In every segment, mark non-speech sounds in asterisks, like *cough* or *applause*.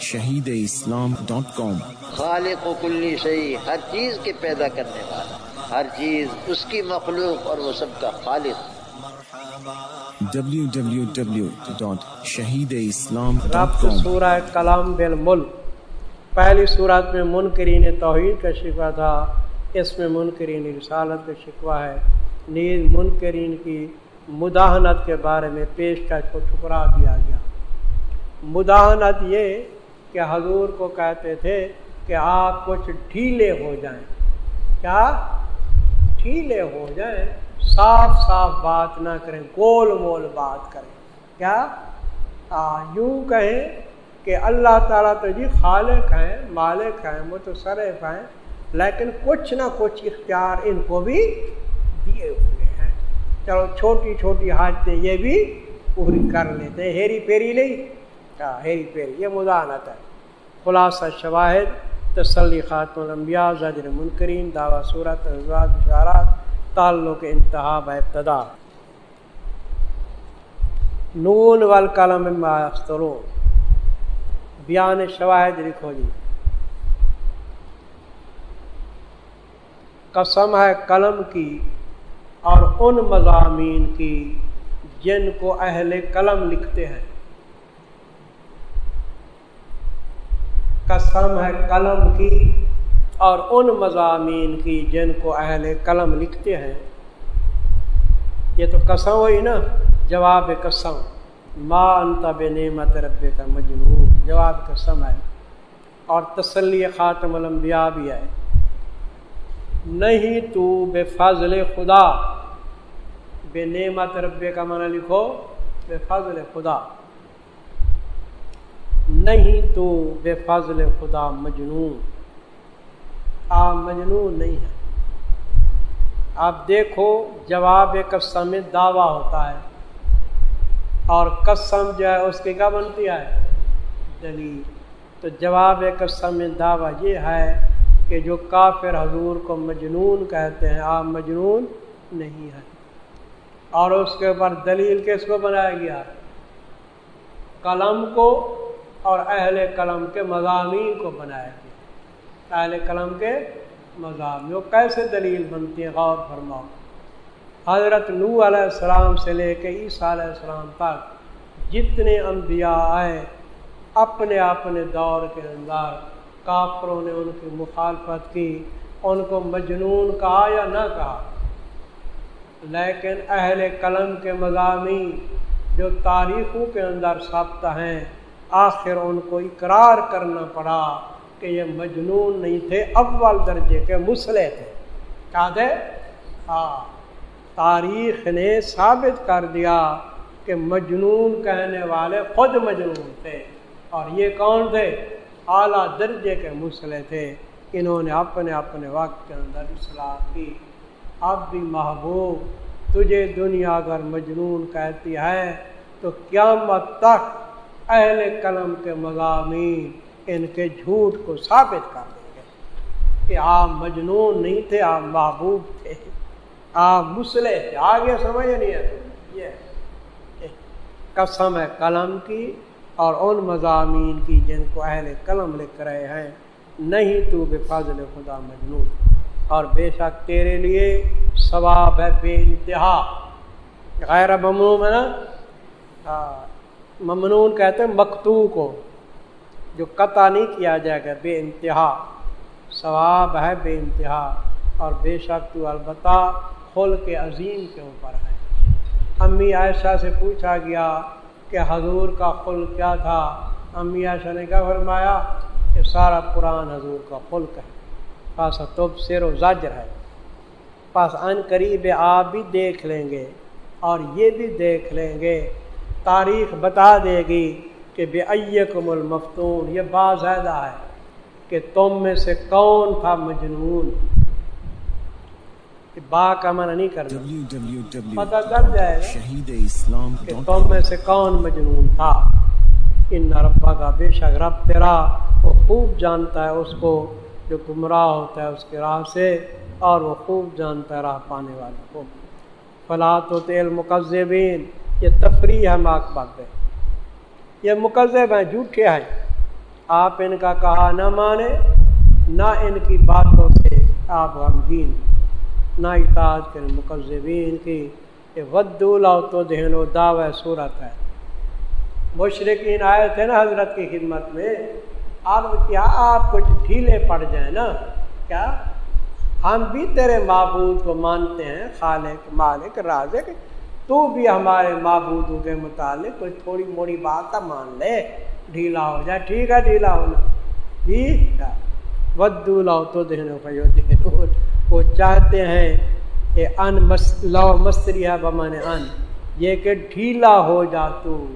شہید اسلام ڈاٹ کام۔ خالق و کلی شہی ہر چیز کے پیدا کرنے والا ہر چیز اس کی مخلوق اور وہ سب کا خالق۔ ڈبلو اسلام ڈاٹ ربط سورہ کلام بالملک پہلی صورت میں منکرین توحید کا شکوہ تھا اس میں منکرین رسالت کا شکوہ ہے۔ نیز منکرین کی مداحنت کے بارے میں پیش کر کو ٹھکرا دیا گیا۔ مداحنت یہ کہ حضور کو کہتے تھے کہ آپ کچھ ڈھیلے ہو جائیں۔ کیا؟ ڈھیلے ہو جائیں۔ صاف صاف بات نہ کریں گول مول بات کریں۔ کیا؟ آ, یوں کہیں کہ اللہ تعالیٰ تو جی خالق ہیں مالک ہیں متصرف ہیں لیکن کچھ نہ کچھ اختیار ان کو بھی دیے ہوئے ہیں۔ چلو چھوٹی چھوٹی حاجتیں یہ بھی پوری کر لیتے ہیری پیری نہیں۔ ہاں ہیری پیری یہ مدانت ہے خلاصہ، شواہد تسلی خاتم الانبیاء زجر منکرین دعویٰ صورت ازواج اشارات تعلق انتہا و ابتدا۔ نون والقلم ما بیان شواہد لکھو جی۔ قسم ہے قلم کی اور ان مضامین کی جن کو اہل قلم لکھتے ہیں۔ قسم ہے قلم کی اور ان مضامین کی جن کو اہل قلم لکھتے ہیں۔ یہ تو قسم ہوئی نا؟ جواب قسم۔ ما انت بے نعمت رب کا مجنون۔ جواب قسم ہے۔ اور تسلی خاتم الانبیاء بھی ہے۔ نہیں تو بے فضل خدا۔ بے نعمت رب کا منع لکھو بے فضل خدا۔ نہیں تو بے فضل خدا مجنون۔ آپ مجنون نہیں ہے۔ آپ دیکھو، جواب قسم میں دعویٰ ہوتا ہے۔ اور قسم جو ہے، اس کی کیا بنتی ہے؟ دلیل۔ تو جواب قسم میں دعویٰ یہ ہے کہ جو کافر حضور کو مجنون کہتے ہیں آپ مجنون نہیں ہیں اور اس کے اوپر دلیل کس کو بنایا گیا؟ قلم کو اور اہل قلم کے مضامین کو بنایا گیا۔ اہل قلم کے مضامین، وہ کیسے دلیل بنتی ہیں؟ غور فرماؤ۔ حضرت نو علیہ السلام سے لے کے عیسیٰ علیہ السلام تک جتنے انبیاء آئے، اپنے اپنے دور کے اندر کافروں نے ان کی مخالفت کی، ان کو مجنون کہا یا نہ کہا۔ لیکن اہل قلم کے مضامین جو تاریخوں کے اندر ثبت ہیں آخر ان کو اقرار کرنا پڑا کہ یہ مجنون نہیں تھے، اول درجے کے مسئلے تھے۔ کیا تھے ہاں۔ تاریخ نے ثابت کر دیا کہ مجنون کہنے والے خود مجنون تھے۔ اور یہ کون تھے؟ اعلیٰ درجے کے مسئلے تھے۔ انہوں نے اپنے اپنے وقت کے اندر اصلاح کی۔ اب بھی محبوب، تجھے دنیا اگر مجنون کہتی ہے تو قیامت تک اہل قلم کے مضامین ان کے جھوٹ کو ثابت کر دیں گے کہ آپ مجنون نہیں تھے آپ محبوب تھے۔ آپ مسلے تھے۔ آگے سمجھ نہیں ہے یہ قسم ہے قلم کی اور ان مضامین کی جن کو اہل قلم لکھ رہے ہیں۔ نہیں تو بے فضل خدا مجنون۔ اور بے شک تیرے لیے ثواب ہے بے انتہا۔ غیر ممنون ہے نا؟ ہاں۔ ممنون کہتے ہیں مکتو کو جو قطع نہیں کیا جائے گا، بے انتہا۔ ثواب ہے بے انتہا، اور بے شک تو البتہ خل کے عظیم کے اوپر ہے۔ امی عائشہ سے پوچھا گیا کہ حضور کا خل کیا تھا؟ امی عائشہ نے کیا فرمایا؟ کہ سارا قرآن حضور کا خلق ہے۔ پاس تب سیر و زجر ہے۔ پاس ان قریب آپ بھی دیکھ لیں گے، اور یہ بھی دیکھ لیں گے تاریخ بتا دے گی کہ بے ایکم المفتون یہ باضاعدہ ہے کہ تم میں سے کون تھا مجنون؟ با کا منع نہیں کرنا۔ پتہ چل جائے شہید اسلام کہ تم میں سے کون مجنون تھا۔ ان ربا کا بے شک رب تیرا وہ خوب جانتا ہے اس کو جو گمراہ ہوتا ہے اس کے راہ سے اور وہ خوب جانتا ہے راہ پانے والے کو۔ فلاط و تیل مقزبین یہ تفریح ہے ماک بات ہے یہ مقزب ہیں جھوٹے ہیں۔ آپ ان کا کہا نہ مانے نہ ان کی باتوں سے آپ غمگین۔ نہ اطاعت کریں مقذبین کی۔ کہ ودو تو دہن و دعوی صورت ہے۔ مشرقین آئے تھے نا حضرت کی خدمت میں۔ عرض کیا آپ کچھ ڈھیلے پڑ جائیں نا؟ کیا؟ ہم بھی تیرے معبود کو مانتے ہیں، خالق، مالک، رازق۔ تو بھی ہمارے معبودوں کے متعلق کوئی تھوڑی موڑی بات مان لے۔ ڈھیلا ہو جائے، ٹھیک ہے، ڈھیلا ہونا۔ ٹھیک ہے۔ ودو لاؤ تو دہنوں کا وہ چاہتے ہیں کہ ان مس، لو مستری ہے بمان ان۔ یہ کہ ڈھیلا ہو جا تو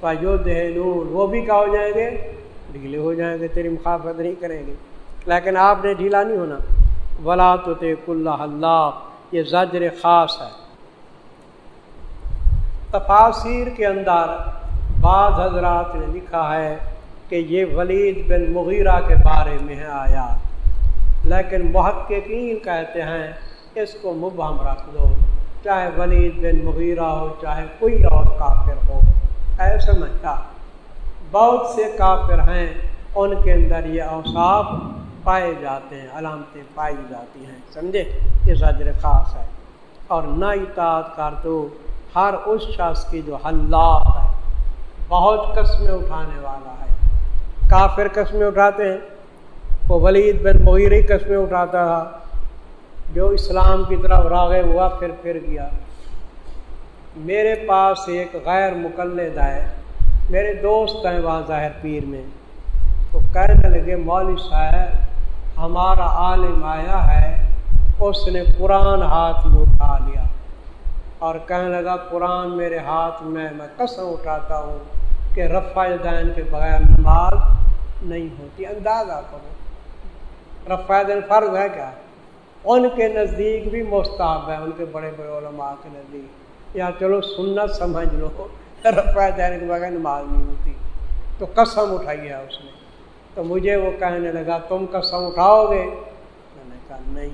فجو دہنون وہ بھی کیا ہو جائیں گے؟ ڈھیلے ہو جائیں گے، تیری مخافت نہیں کریں گے۔ لیکن آپ نے ڈھیلا نہیں ہونا۔ ولا تو اللہ اللہ، یہ زجر خاص ہے۔ تفاصیر کے اندر بعض حضرات نے لکھا ہے کہ یہ ولید بن مغیرہ کے بارے میں ہے آیا لیکن محققین کہتے ہیں اس کو مبہم رکھ دو، چاہے ولید بن مغیرہ ہو، چاہے کوئی اور کافر ہو۔ ایسے سمجھتا، بہت سے کافر ہیں، ان کے اندر یہ اوصاف پائے جاتے ہیں، علامتیں پائی جاتی ہیں۔ سمجھے؟ یہ زجر خاص ہے۔ اور نہ اطاعت کر تو ہر اس شخص کی جو حلات ہے، بہت قسمیں اٹھانے والا ہے۔ کافر قسمیں اٹھاتے ہیں، وہ ولید بن مغیری قسمیں اٹھاتا تھا۔ جو اسلام کی طرف راغب ہوا، پھر پھر گیا۔ میرے پاس ایک غیر مقلد ہے میرے دوست ہیں وہاں ظاہر پیر میں۔ تو کہنے لگے، مولوی صاحب، ہمارا عالم آیا ہے، اس نے قرآن ہاتھ میں اٹھا لیا۔ اور کہنے لگا، قرآن میرے ہاتھ میں میں قسم اٹھاتا ہوں کہ رفع دین کے بغیر نماز نہیں ہوتی. اندازہ کرو، رفع دین فرض ہے کیا؟ ان کے نزدیک بھی مستحب ہے ان کے بڑے بڑے علماء کے نزدیک۔ یا چلو سنت سمجھ لو، رفع دین کے بغیر نماز نہیں ہوتی۔ تو قسم اٹھائی ہے اس نے۔ تو مجھے وہ کہنے لگا، تم قسم اٹھاؤ گے؟ میں نے کہا، نہیں۔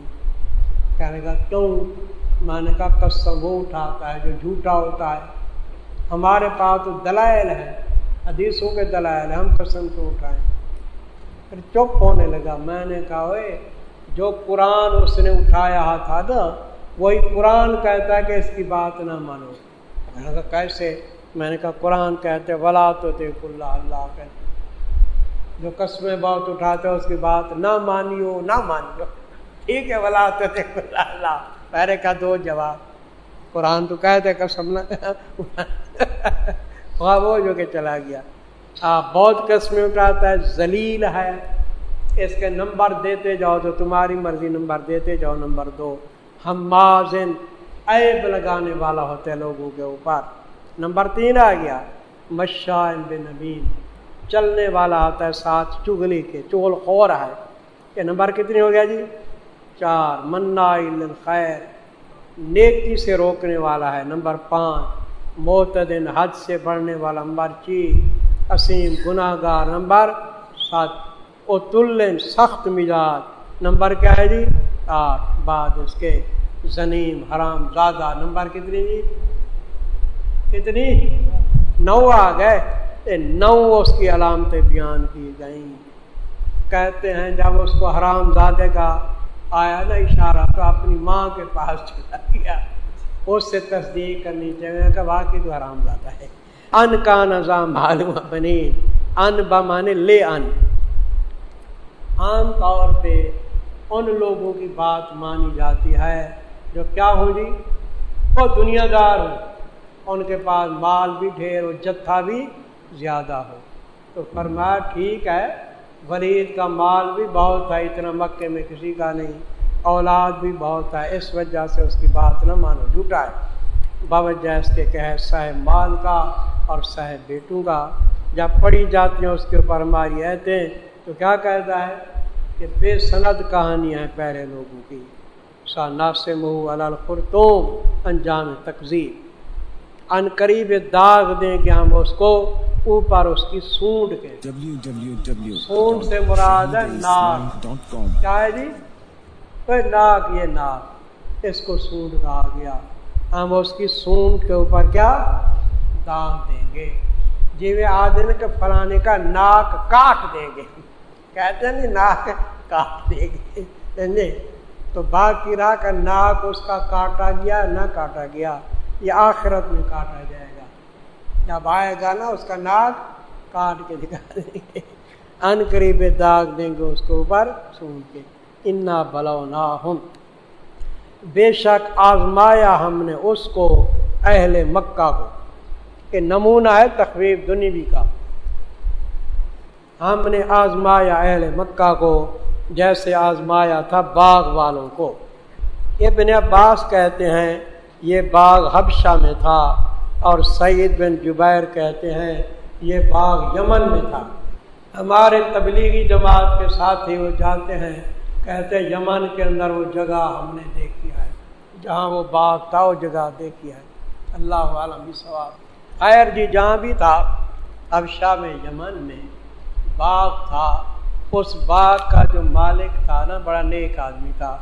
کہنے لگا، کیوں؟ میں نے کہا قسم وہ اٹھاتا ہے جو جھوٹا ہوتا ہے۔ ہمارے پاس تو دلائل ہے حدیثوں کے دلائل ہے ہم قسم کو اٹھائیں پھر چپ ہونے لگا، میں نے کہا اوے جو قرآن اس نے اٹھایا تھا نا، وہی قرآن کہتا ہے کہ اس کی بات نہ مانو۔ میں نے کہا، کیسے؟ میں نے کہا، قرآن کہتے ولا تو دیکھ اللہ اللہ کہتے جو قسمیں بہت اٹھاتے اس کی بات نہ مانیو نہ مانیو۔ ٹھیک ہے، ولا تو دیکھ اللہ اللہ پہلے کا دو جواب۔ قرآن تو کہتے قسم نہ وہ جو کہ چلا گیا۔ آپ بہت قسمیں اٹھاتا ہے، ذلیل ہے۔ اس کے نمبر دیتے جاؤ تو تمہاری مرضی نمبر دیتے جاؤ، نمبر دو۔ ہم مازن عیب لگانے والا ہوتے ہیں لوگوں کے اوپر۔ نمبر تین آ گیا مشاء بن نبین۔ چلنے والا ہوتا ہے ساتھ، چگلی کے چول خور ہے۔ یہ نمبر کتنی ہو گیا جی؟ چار منا خیر نیکی سے روکنے والا ہے۔ نمبر پانچ معتدن حد سے بڑھنے والا۔ نمبر چی اسیم گناہ گار نمبر سات تلن سخت مزاج۔ نمبر کیا ہے جی؟ آٹھ، بعد اس کے زنیم، حرام، زیادہ۔ نمبر کتنی جی؟ کتنی؟ نو آ گئے۔ نو اس کی علامتیں بیان کی گئیں۔ کہتے ہیں جب اس کو حرام زادے کا آیا نا اشارہ تو اپنی ماں کے پاس چلا گیا۔ اس سے تصدیق کرنی چاہیے کہ واقعی تو حرام زادہ ہے۔ ان کا نظام معلوم بنی ان بمانے لے ان۔ عام طور پہ ان لوگوں کی بات مانی جاتی ہے جو کیا ہو جی؟ وہ دنیا دار ہو ان کے پاس مال بھی ڈھیر ہو جتھا بھی زیادہ ہو۔ تو فرمایا ٹھیک ہے۔ ولید کا مال بھی بہت ہے اتنا مکے میں کسی کا نہیں۔ اولاد بھی بہت ہے اس وجہ سے اس کی بات نہ مانو۔ جھوٹا ہے۔ باوجہ اس کے کہ سہ مال کا اور سہ بیٹوں کا۔ جب پڑھی جاتی ہیں، اس کے اوپر ہماری ایتیں، تو کیا کہتا ہے کہ بے سند کہانیاں ہیں پہلے لوگوں کی۔ سا ناسم الخرتوم انجام تقزیب۔ ان قریب داغ دیں کہ ہم اس کو اوپر اس کی سونڈ کے سونڈ سے مراد ہے ناک۔ کیا ہے جی؟ ناک یہ ناک۔ اس کو سونڈ کہا گیا۔ ہم اس کی سونڈ کے اوپر کیا؟ داغ دیں گے۔ جی وہ آدمی کے فلانے کا ناک کاٹ دیں گے۔ کہتے ہیں نہیں ناک کاٹ دیں گے۔ سمجھے تو باقی راہ کا ناک اس کا کاٹا گیا نہ کاٹا گیا۔ یہ آخرت میں کاٹا جائے گا۔ جب آئے گا نا اس کا ناک کاٹ کے دکھا دیں گے۔ ان قریب داغ دیں گے اس کے اوپر سون کے۔ انا بلونا ہم بے شک آزمایا ہم نے اس کو اہل مکہ کو کہ نمونہ ہے تخویب دنوی کا۔ ہم نے آزمایا اہل مکہ کو جیسے آزمایا تھا باغ والوں کو۔ ابن عباس کہتے ہیں یہ باغ حبشہ میں تھا اور سعید بن جبیر کہتے ہیں یہ باغ یمن میں تھا۔ ہمارے تبلیغی جماعت کے ساتھ ہی وہ جاتے ہیں، کہتے ہیں یمن کے اندر وہ جگہ ہم نے دیکھی ہے، جہاں وہ باغ تھا، وہ جگہ دیکھی ہے۔ اللہ عالم سوال خیر جی جہاں بھی تھا ابشا میں، یمن میں باغ تھا۔ اس باغ کا جو مالک تھا نا، بڑا نیک آدمی تھا۔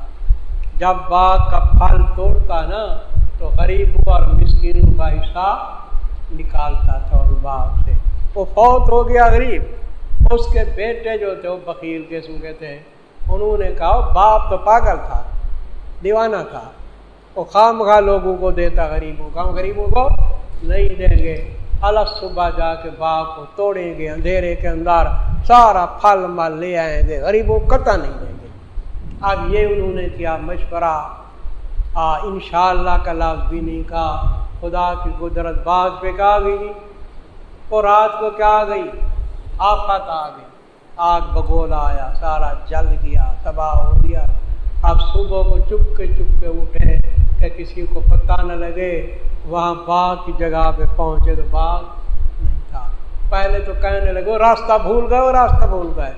جب باغ کا پھل توڑتا نا تو غریبوں اور مسکینوں کا حصہ نکالتا تھا اس باغ سے۔ وہ فوت ہو گیا غریب۔ اس کے بیٹے جو تھے وہ بکیل قسم کے تھے۔ انہوں نے کہا باپ تو پاگل تھا، دیوانہ تھا۔ وہ خام خواہ لوگوں کو دیتا، غریبوں کا غریبوں کو نہیں دیں گے۔ الگ صبح جا کے باغ کو توڑیں گے، اندھیرے کے اندر سارا پھل مل لے آئیں گے۔ غریبوں کو قطع نہیں دیں گے۔ اب یہ انہوں نے کیا، مشورہ ان شاء اللہ کا لفظ بھی نہیں کہا، خدا کی قدرت باغ پہ کہا گئی اور رات کو کیا آ گئی؟ آفت آ گئی۔ آگ بگولا آیا، سارا جل گیا، تباہ ہو گیا۔ اب صبح کو چپ کے چپ کے اٹھے کہ کسی کو پتہ نہ لگے، وہاں باغ کی جگہ پہ پہنچے تو باغ نہیں تھا۔ پہلے تو کہنے لگے راستہ بھول گئے وہ راستہ بھول گئے۔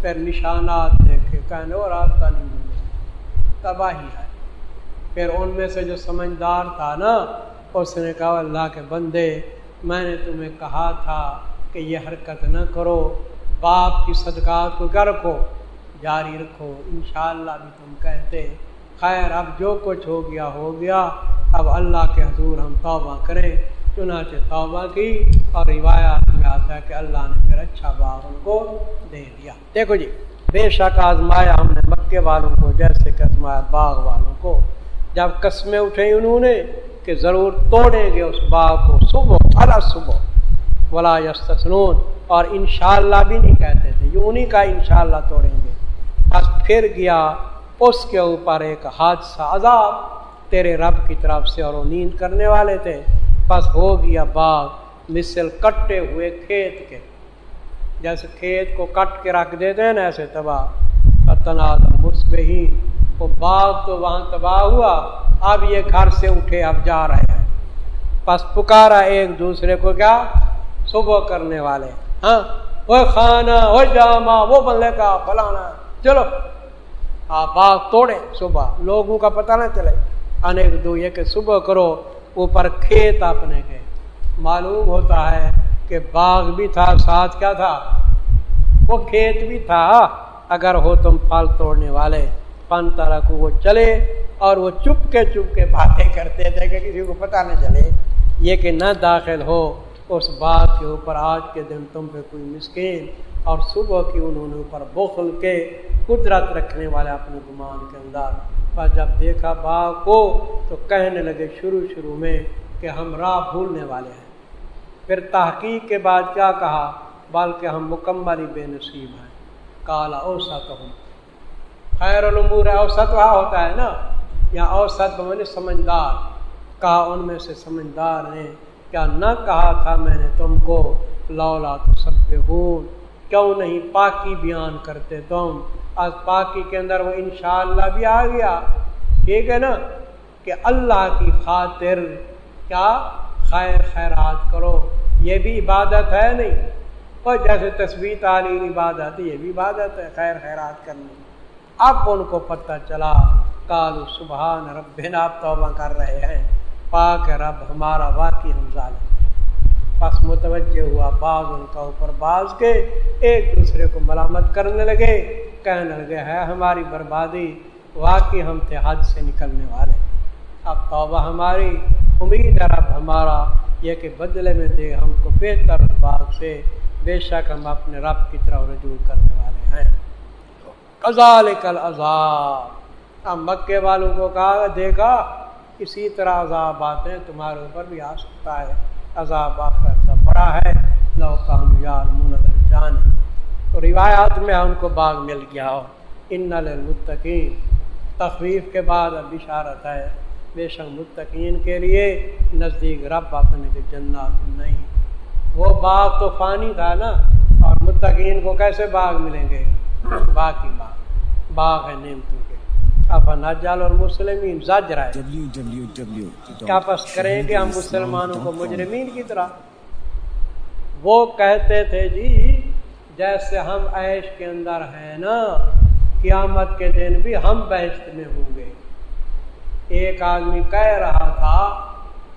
پھر نشانات دیکھے، کہنے وہ راستہ نہیں بھولے تباہی ہے۔ پھر ان میں سے جو سمجھدار تھا نا، اس نے کہا، اللہ کے بندے، میں نے تمہیں کہا تھا کہ یہ حرکت نہ کرو، باپ کی صدقات کو کیا رکھو، جاری رکھو، انشاءاللہ بھی تم کہتے، خیر، اب جو کچھ ہو گیا ہو گیا، اب اللہ کے حضور ہم توبہ کریں۔ چنانچہ توبہ کی اور روایات میں آتا ہے کہ اللہ نے پھر اچھا باغ ان کو دے دیا۔ دیکھو جی بے شک آزمایا ہم نے مکے والوں کو، جیسے کہ آزمایا باغ والوں کو۔ جب قسمیں اٹھیں انہوں نے کہ ضرور توڑیں گے اس باغ کو صبح ارا صبح۔ ولا یستسنون اور انشاءاللہ بھی نہیں کہتے تھے یوں نہیں کہا انشاءاللہ توڑیں گے۔ بس پھر گیا اس کے اوپر ایک حادثہ عذاب تیرے رب کی طرف سے اور وہ نیند کرنے والے تھے۔ بس ہو گیا باغ، مثل کٹے ہوئے کھیت کے۔ جیسے کھیت کو کٹ کے رکھ دیتے ہیں نا ایسے تباہ۔ تنازع مصبحی وہ باغ تو وہاں تباہ ہوا، اب یہ گھر سے اٹھے، اب جا رہے ہیں۔ بس پکارا ایک دوسرے کو، کیا؟ صبح کرنے والے۔ ہاں؟ وہ کھانا وہ جاما وہ بندے کا فلانا۔ چلو۔ ہاں باغ توڑے صبح۔ لوگوں کا پتہ نہ چلے۔ انیک دو، یہ کہ صبح کرو، اوپر کھیت اپنے کے۔ معلوم ہوتا ہے کہ باغ بھی تھا، ساتھ کیا تھا؟ وہ کھیت بھی تھا۔ اگر ہو تم پھل توڑنے والے۔ پن طرح کو وہ چلے اور وہ چپ کے چپ کے باتیں کرتے تھے کہ کسی کو پتہ نہ چلے۔ یہ کہ نہ داخل ہو، اس بات کے اوپر آج کے دن تم پہ کوئی مسکین اور صبح کی انہوں نے اوپر بخل کے قدرت رکھنے والے اپنے گمان کے اندر۔ پر جب دیکھا باغ کو، تو کہنے لگے شروع شروع میں کہ ہم راہ بھولنے والے ہیں۔ پھر تحقیق کے بعد کیا کہا؟ بلکہ ہم مکمل ہی بے نصیب ہیں۔ کالا اوسط ہوں خیر العمور اوسط وہاں ہوتا ہے نا۔ یا اوسط بنے سمجھدار، کہا ان میں سے سمجھدار نے۔ کیا نہ کہا تھا میں نے تم کو، لولا تو سب کیوں نہیں پاکی بیان کرتے تم؟ آج پاکی کے اندر وہ انشاءاللہ بھی آ گیا۔ ٹھیک ہے نا؟ کہ اللہ کی خاطر کیا؟ خیر خیرات کرو۔ یہ بھی عبادت ہے نہیں؟ اور جیسے تصویر تعلیم عبادت، یہ بھی عبادت ہے، خیر خیرات کرنی اب ان کو پتہ چلا کالو سبحان رب آپ توبہ کر رہے ہیں۔ پاک رب، ہمارا واقعی ہم ظالم پس متوجہ ہوا بعض ان کا اوپر بعض کے ایک دوسرے کو ملامت کرنے لگے۔ کہنے لگے، ہے ہماری بربادی، واقعی ہم تھے حد سے نکلنے والے اب توبہ ہماری، امید ہے رب ہمارا یہ کہ بدلے میں دے ہم کو بہتر باغ سے بے شک ہم اپنے رب کی طرف رجوع کرنے والے ہیں۔ کزال کل عذاب اب مکے والوں کو کہا دیکھا، اسی طرح عذاب آتے ہیں تمہارے اوپر بھی آ سکتا ہے۔ عذاب آخرت کا بڑا ہے، لو کام یار منظر جان تو روایات میں ان کو باغ مل گیا ہو۔ ان المتقین تخویف کے بعد اب اشارت ہے۔ بے شک متقین کے لیے نزدیک رب اپنے کے جنات نہیں۔ وہ باغ تو فانی تھا نا۔ اور متقین کو کیسے باغ ملیں گے؟ باغ کی باغ باغ ہے نعمتوں کے۔ اب نجال اور مسلمین زج رہے کیا پس کریں گے ہم مسلمانوں کو مجرمین کی طرح۔ وہ کہتے تھے جی جیسے ہم عیش کے اندر ہیں نا، قیامت کے دن بھی ہم بحث میں ہوں گے۔ ایک آدمی کہہ رہا تھا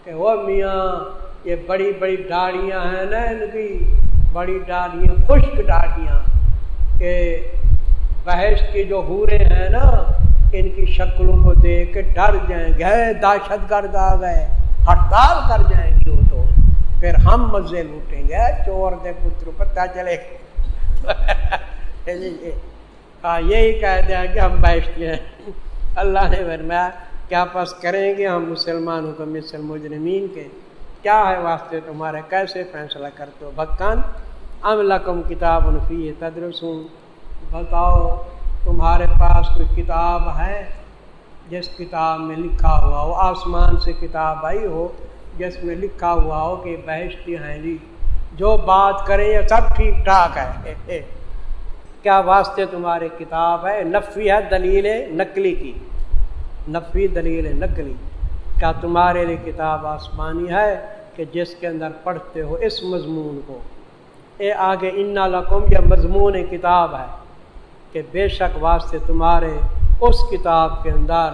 کہ وہ میاں، یہ بڑی بڑی ڈاڑیاں ہیں نا ان کی۔ بڑی ڈاڑیاں، خشک ڈاڑیاں۔ کہ بحث کی جو ہورے ہیں نا، ان کی شکلوں کو دیکھ کے ڈر جائیں گے۔ دہشت گرد آ گئے، ہڑتال کر جائیں گی وہ تو۔ پھر ہم مزے لوٹیں گے۔ چور دے پتر پتہ چلے۔ *laughs* ہاں یہی کہہ دیا کہ ہم بیٹھتے ہیں۔ اللہ نے فرمایا، کیا پس کریں گے ہم مسلمانوں کو، مثل مجرمین کے؟ کیا ہے واسطے تمہارے؟ کیسے فیصلہ کرتے ہو؟ بکان ام لکم کتاب انفی تدرسوں بتاؤ، تمہارے پاس کوئی کتاب ہے؟ جس کتاب میں لکھا ہوا ہو، آسمان سے کتاب آئی ہو، جس میں لکھا ہوا ہو کہ بحثی ہیں جی۔ جو بات کریں، یہ سب ٹھیک ٹھاک ہے۔ *laughs* کیا واسطے تمہاری کتاب ہے؟ نفی ہے دلیل نقلی کی۔ نفی دلیل نقلی۔ کیا تمہارے لیے کتاب آسمانی ہے کہ جس کے اندر پڑھتے ہو اس مضمون کو؟ اے آگے ان لقم یا مضمون کتاب ہے کہ بے شک واسطے تمہارے اس کتاب کے اندر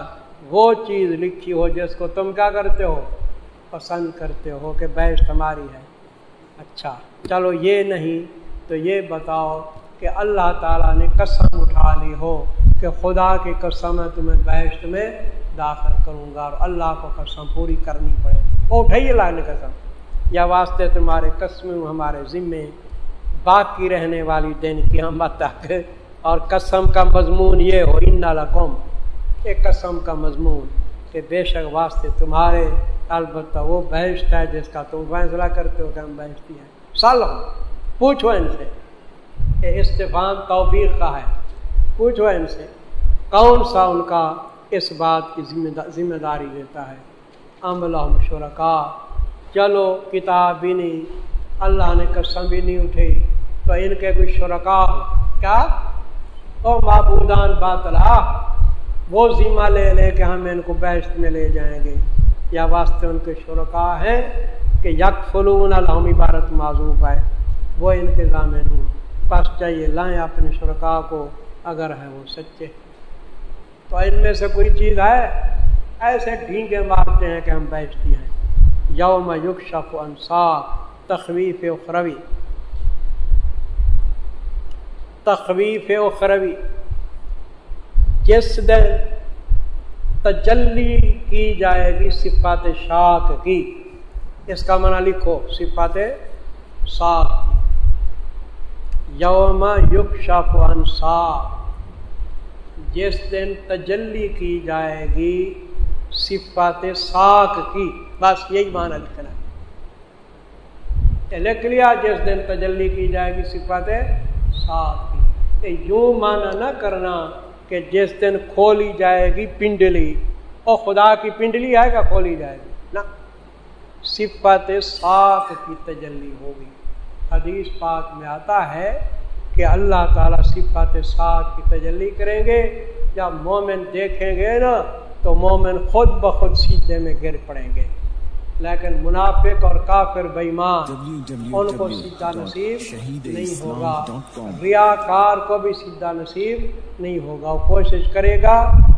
وہ چیز لکھی ہو جس کو تم کیا کرتے ہو؟ پسند کرتے ہو کہ بیش تمہاری ہے۔ اچھا چلو یہ نہیں تو یہ بتاؤ کہ اللہ تعالیٰ نے قسم اٹھا لی ہو کہ خدا کی قسم ہے تمہیں بیشت میں داخل کروں گا اور اللہ کو قسم پوری کرنی پڑے۔ وہ اٹھائیے لائن قسم۔ یا واسطے تمہارے قسم ہمارے ذمے باقی رہنے والی دن کی تک اور قسم کا مضمون یہ ہو، ان قوم ایک قسم کا مضمون کہ بے شک واسطے تمہارے البتہ وہ بحث ہے جس کا تم فیصلہ کرتے ہو کہ ہم بحثتی ہیں۔ سال پوچھو ان سے کہ استفان توبیق کا ہے۔ پوچھو ان سے کون سا ان کا اس بات کی ذمہ داری لیتا ہے۔ عمل شرکا چلو، کتاب بھی نہیں، اللہ نے قسم بھی نہیں اٹھی۔ تو ان کے کچھ شرکا ہو۔ کیا؟ او معبودان باطلا ہاں۔ وہ ذمہ لے لے کے ہم ان کو بیشت میں لے جائیں گے۔ یا واسطے ان کے شرکا ہیں کہ یک فلون الحم عبارت معذوف ہے۔ وہ ان کے ضامن ہوں۔ پاس چاہیے لائیں اپنے شرکا کو اگر ہے وہ سچے۔ تو ان میں سے کوئی چیز ہے؟ ایسے ڈھینگے مارتے ہیں کہ ہم بیٹھتی ہیں۔ یوم یوگ شف انصا تخویف اخروی۔ تخویف اخروی جس دن تجلی کی جائے گی صفات شاک کی۔ اس کا منع لکھو، صفات شاک یوم یوگ شف انصا جس دن تجلی کی جائے گی صفات ساک کی۔ بس یہی معنی لکھنا لکھ لیا، جس دن تجلی کی جائے گی صفات ساک۔ کی یوں معنی نہ کرنا کہ جس دن کھولی جائے گی پنڈلی، اور خدا کی پنڈلی ہے کیا کھولی جائے گی۔ نا صفت ساک کی تجلی ہوگی۔ حدیث پاک میں آتا ہے کہ اللہ تعالیٰ صفات ساک کی تجلی کریں گے۔ جب مومن دیکھیں گے نا، تو مومن خود بخود سیدھے میں گر پڑیں گے۔ لیکن منافق اور کافر بےمان ان کو سیدھا نصیب نہیں ہوگا۔ ریا کار کو بھی سیدھا نصیب نہیں ہوگا وہ کوشش کرے گا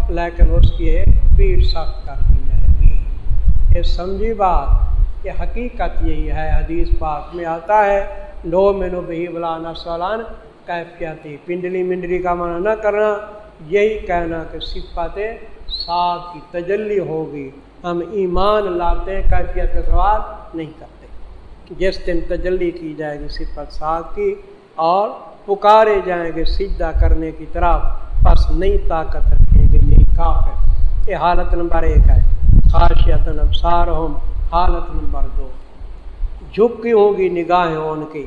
لیکن اس کی پیڑ سخت کر دی جائے گی۔ یہ سمجھی بات یہ حقیقت یہی ہے حدیث پاک میں آتا ہے لو مینو بہی بلانا سالان کیفیاتی پنڈلی منڈلی کا منع نہ کرنا۔ یہی کہنا کہ صفات ساتھ کی تجلی ہوگی۔ ہم ایمان لاتے کیفیت کا سوال نہیں کرتے۔ جس دن تجلی کی جائے گی صفت ساتھ کی، اور پکارے جائیں گے سیدھا کرنے کی طرف بس نئی طاقت رکھیں گے یہی کاف ہے یہ حالت نمبر ایک ہے۔ خاشیت ابسار ہم حالت نمبر دو۔ جھک کی ہوگی نگاہیں ان کی۔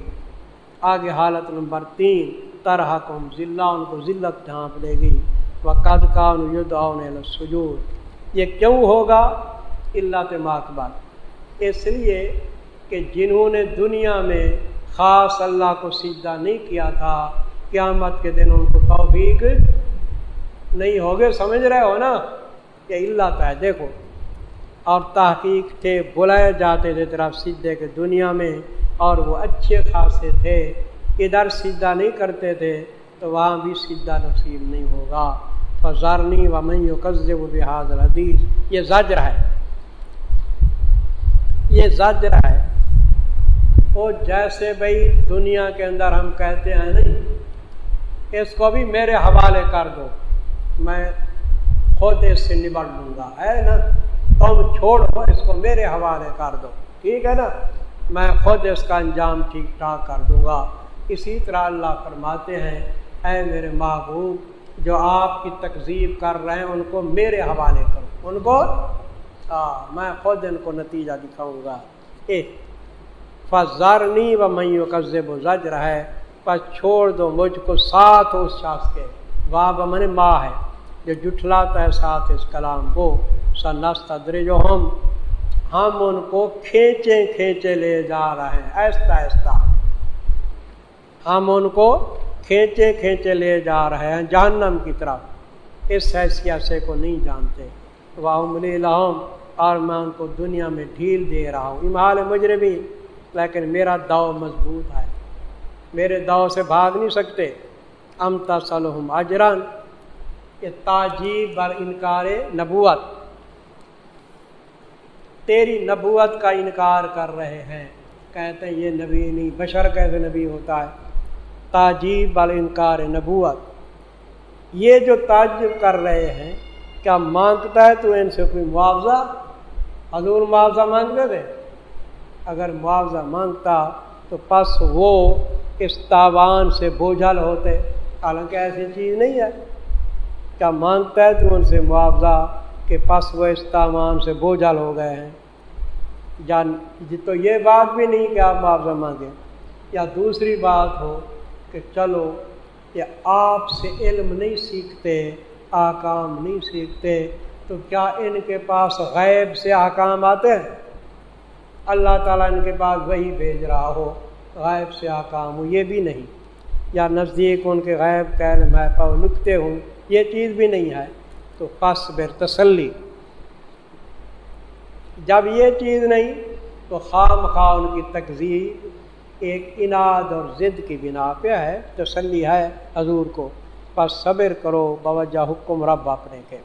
آگے حالت نمبر تین طرح کم ضلع ان کو ذلت ڈھانپ دے گی۔ وہ قد کا سجود یہ کیوں ہوگا؟ اللہ تماکبر اس لیے کہ جنہوں نے دنیا میں خاص اللہ کو سیدھا نہیں کیا تھا، قیامت کے دن ان کو توفیق نہیں ہوگے سمجھ رہے ہو نا؟ کہ اللہ کا ہے، دیکھو۔ اور تحقیق تھے، بلائے جاتے تھے طرف سیدھے کے دنیا میں اور وہ اچھے خاصے تھے، ادھر سیدھا نہیں کرتے تھے تو وہاں بھی سیدھا نصیب نہیں ہوگا۔ فضارنی و میں قزے و بحاظ حدیث یہ زجر ہے۔ یہ زجر ہے۔ وہ جیسے بھائی دنیا کے اندر ہم کہتے ہیں نہیں، اس کو بھی میرے حوالے کر دو۔ میں خود اس سے نبٹ لوں گا۔ ہے نا؟ تم چھوڑو اس کو میرے حوالے کر دو۔ ٹھیک ہے نا؟ میں خود اس کا انجام ٹھیک ٹھاک کر دوں گا۔ اسی طرح اللہ فرماتے ہیں، اے میرے محبوب جو آپ کی تقزیب کر رہے ہیں، ان کو میرے حوالے کرو۔ ان کو؟ ہاں میں خود ان کو نتیجہ دکھاؤں گا۔ فضارنی و میوں کا و زجر ہے پر چھوڑ دو مجھ کو ساتھ اس شخص کے۔ واہ بمن ماں ہے، جو جٹھلاتا ہے ساتھ اس کلام کو۔ سنستر جو ہم ہم ان کو کھینچے کھینچے لے جا رہے ہیں۔ ایستا ایستا۔ ہم ان کو کھینچے کھینچے لے جا رہے ہیں جہنم کی طرف۔ اس حیثیت سے کو نہیں جانتے۔ لہم اور میں ان کو دنیا میں ڈھیل دے رہا ہوں۔ امال مجرے بھی لیکن میرا داؤ مضبوط ہے۔ میرے داؤ سے بھاگ نہیں سکتے۔ ام تسلحم اجرن یہ تاجیب بر انکار نبوت۔ تیری نبوت کا انکار کر رہے ہیں۔ کہتے ہیں یہ نبی نہیں، بشر کیسے نبی ہوتا ہے؟ تاجیب بل انکار نبوت۔ یہ جو تعجب کر رہے ہیں، کیا مانگتا ہے تو ان سے کوئی معاوضہ؟ حضور معاوضہ مانگتے تھے۔ اگر معاوضہ مانگتا تو پس وہ اس تاوان سے بوجھل ہوتے۔ حالانکہ ایسی چیز نہیں ہے۔ کیا مانگتا ہے تو ان سے معاوضہ کہ پس وہ اس تاوان سے بوجھل ہو گئے ہیں۔ جان تو یہ بات بھی نہیں کہ آپ معاوضہ مانگیں، یا دوسری بات ہو کہ چلو یہ آپ سے علم نہیں سیکھتے، آکام نہیں سیکھتے، تو کیا ان کے پاس غیب سے آکام آتے؟ ہیں اللہ تعالیٰ ان کے پاس وہی بھیج رہا ہو غائب سے آکام ہو، یہ بھی نہیں۔ یا نزدیک ان کے غائب کہہ میں پاؤ لکھتے ہوں، یہ چیز بھی نہیں ہے۔ تو پس بر تسلی۔ جب یہ چیز نہیں، تو خام خواہ ان کی تقزیر ایک اناد اور ضد کی بنا پہ ہے، تسلی ہے حضور کو۔ بس صبر کرو باوجہ حکم رب اپنے کے۔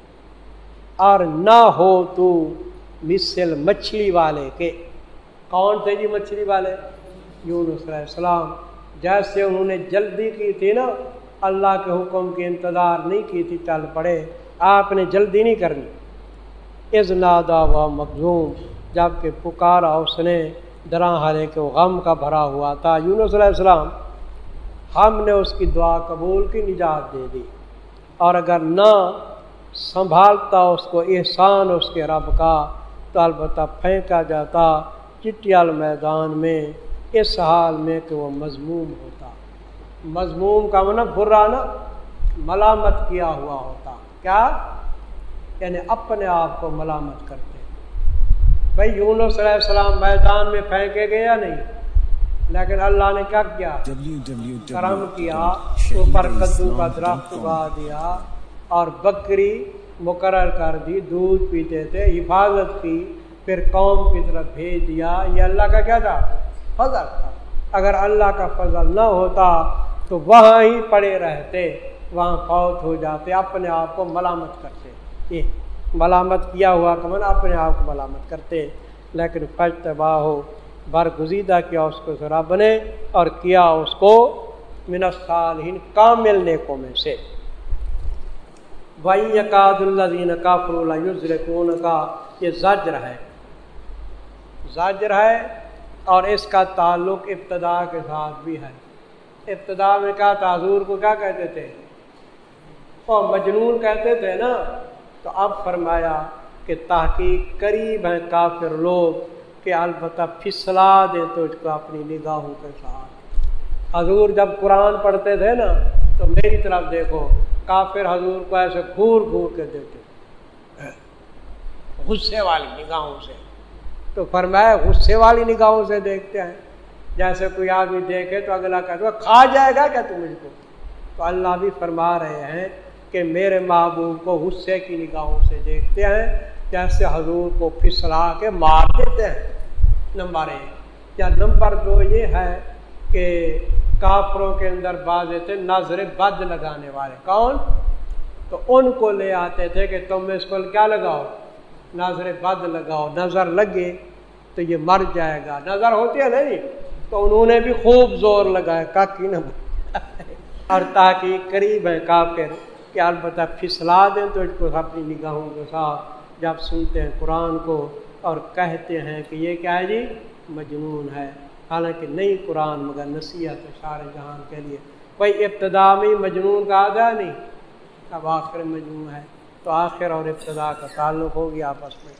اور نہ ہو تو مثل مچھلی والے کے۔ کون تھے جی مچھلی والے؟ یونس علیہ السلام۔ جیسے انہوں نے جلدی کی تھی نا، اللہ کے حکم کی انتظار نہیں کی تھی چل پڑے۔ آپ نے جلدی نہیں کرنی۔ از نادا و مخزوم، جبکہ پکارا اس نے۔ درا ہرے کے غم کا بھرا ہوا تھا۔ یونس علیہ السلام ہم نے اس کی دعا قبول کی، نجات دے دی۔ اور اگر نہ سنبھالتا اس کو احسان اس کے رب کا، تو البتہ پھینکا جاتا چٹیال میدان میں، اس حال میں کہ وہ مضموم ہوتا۔ مضموم کا من برا نا ملامت کیا ہوا ہوتا۔ کیا؟ یعنی اپنے آپ کو ملامت کرتے بھائی یون علیہ السلام میدان میں پھینکے گئے یا نہیں؟ لیکن اللہ نے کیا کیا؟ کرم کیا اوپر کدو کا درخت اگا دیا اور بکری مقرر کر دی دودھ پیتے تھے حفاظت کی پھر قوم کی طرف بھیج دیا۔ یہ اللہ کا کیا تھا؟ فضل تھا۔ اگر اللہ کا فضل نہ ہوتا تو وہاں ہی پڑے رہتے وہاں فوت ہو جاتے اپنے آپ کو ملامت کرتے۔ یہ ملامت کیا ہوا کمن اپنے آپ کو ملامت کرتے، لیکن فج تباہ ہو، برگزیدہ کیا اس کو ذرا بنے اور کیا اس کو منسال کامل نیکوں میں سے۔ بھائی یقاد اللہ دین کا فرول کا یہ زجر ہے۔ زاجر ہے اور اس کا تعلق ابتدا کے ساتھ بھی ہے۔ ابتدا میں کیا، تعذور کو کیا کہتے تھے؟ اور مجنون کہتے تھے نا تو اب فرمایا کہ تحقیق قریب ہیں کافر لوگ کہ البتہ پھسلا دیں تو اس کو اپنی نگاہوں کے ساتھ۔ حضور جب قرآن پڑھتے تھے نا، تو میری طرف دیکھو، کافر حضور کو ایسے گھور گھور کے دیتے۔ غصے والی نگاہوں سے۔ تو فرمایا غصے والی نگاہوں سے دیکھتے ہیں۔ جیسے کوئی آدمی دیکھے تو اگلا کہتے کھا جائے گا کیا تم اس کو؟ تو اللہ بھی فرما رہے ہیں کہ میرے محبوب کو غصے کی نگاہوں سے دیکھتے ہیں، جیسے حضور کو پھسلا کے مار دیتے ہیں۔ نمبر ایک۔ یا نمبر دو یہ ہے کہ کافروں کے اندر بعض تھے نظر بد لگانے والے۔ کون؟ تو ان کو لے آتے تھے کہ تم اس کو کیا لگاؤ؟ نظر بد لگاؤ، نظر لگے تو یہ مر جائے گا۔ نظر ہوتی ہے نہیں؟ تو انہوں نے بھی خوب زور لگایا، کاکی نہ اور تاکہ قریب ہے کافر کہ البتہ پھسلا دیں تو اس کو اپنی نگاہوں کے ساتھ جب سنتے ہیں قرآن کو اور کہتے ہیں کہ یہ کیا ہے جی؟ مجنون ہے۔ حالانکہ نئی قرآن مگر نصیحت ہے سارے جہان کے لیے۔ کوئی ابتدا میں مجنون کا آدھا نہیں، اب آخر مجنون ہے۔ تو آخر اور ابتدا کا تعلق ہوگی آپس میں۔